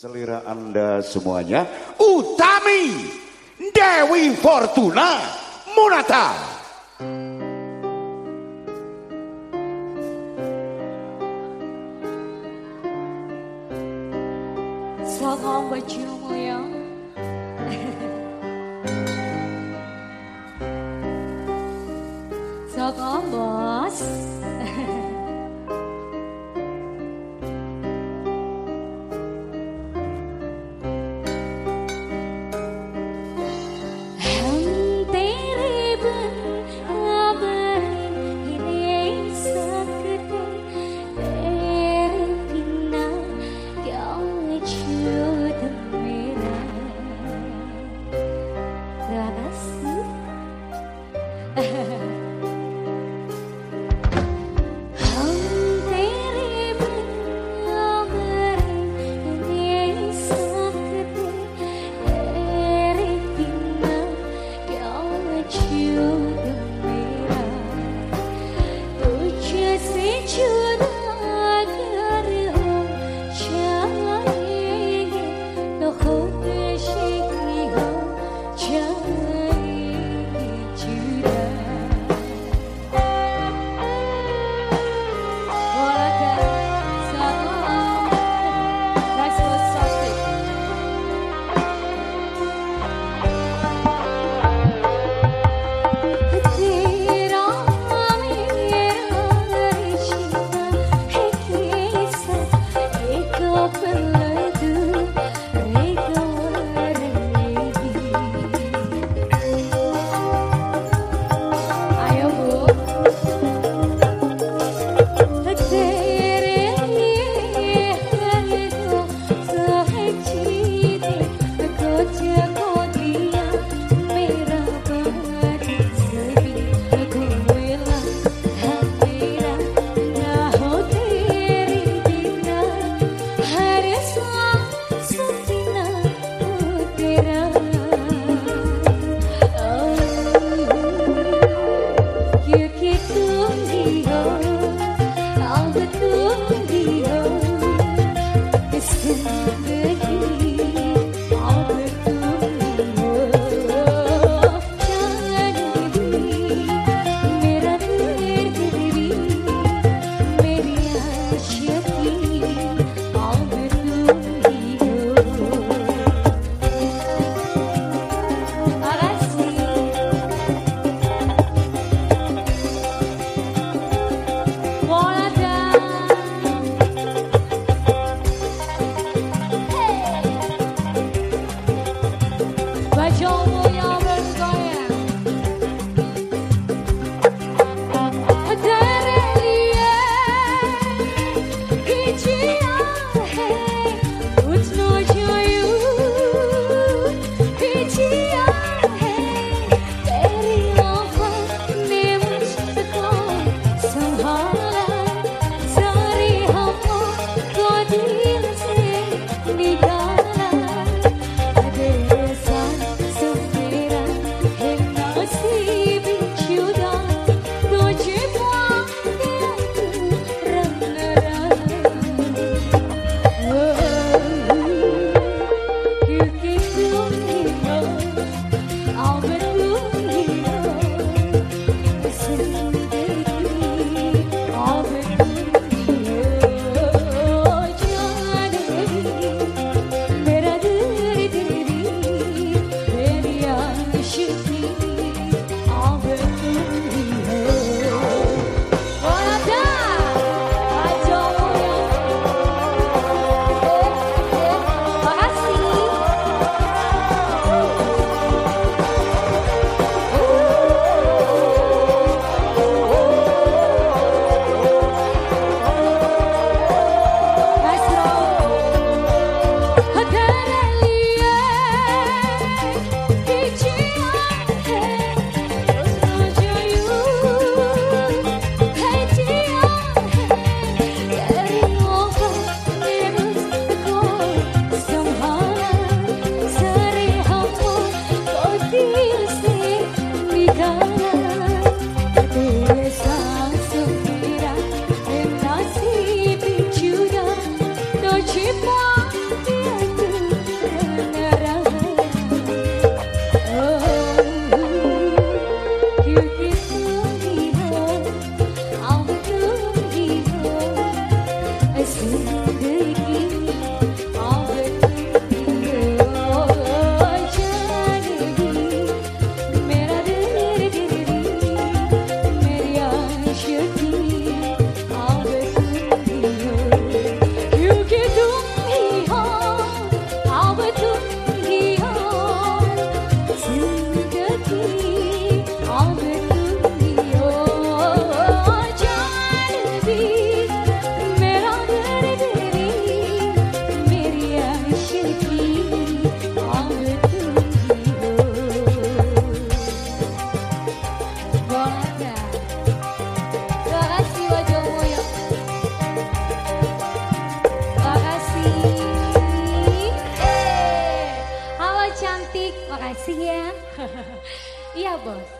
selera anda semuanya Utami Dewi Fortuna Munata. Selamat malam baju mulia. Selamat malam bos. chưa open Thank you. 花 e a voz.